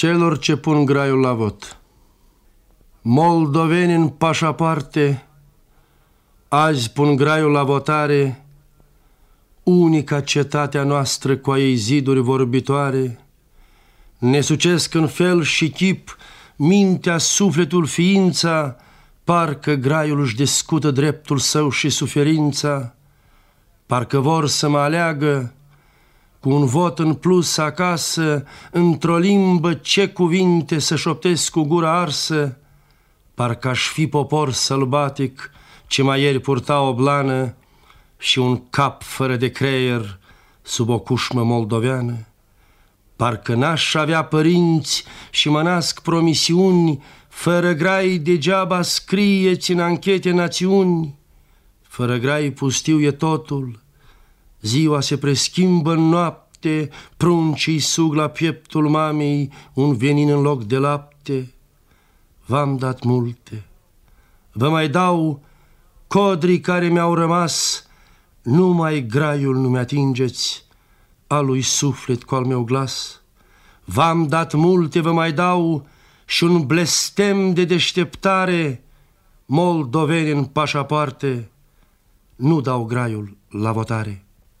Celor ce pun graiul la vot. Moldoveni în pașaparte Azi pun graiul la votare Unica cetatea noastră cu a ei ziduri vorbitoare Ne sucesc în fel și chip Mintea, sufletul, ființa Parcă graiul își discută dreptul său și suferința Parcă vor să mă aleagă cu un vot în plus acasă, într-o limbă ce cuvinte să șoptesc cu gura arsă, parcă aș fi popor sălbatic ce mai ieri purta o blană și un cap fără de creier sub o cușmă moldoveană. Parcă n-aș avea părinți și mă nasc promisiuni, fără grai degeaba scrieți în anchete națiuni, fără grai pustiu e totul, Ziua se preschimbă în noapte, pruncii sug la pieptul mamei un venin în loc de lapte. V-am dat multe, vă mai dau codrii care mi-au rămas, numai graiul nu mi-atingeți, al lui suflet cu al meu glas. V-am dat multe, vă mai dau și un blestem de deșteptare, moldoveni în pașaparte, nu dau graiul la votare.